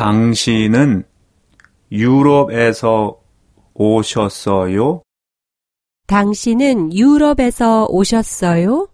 당신은 유럽에서 오셨어요? 당신은 유럽에서 오셨어요?